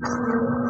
Oh.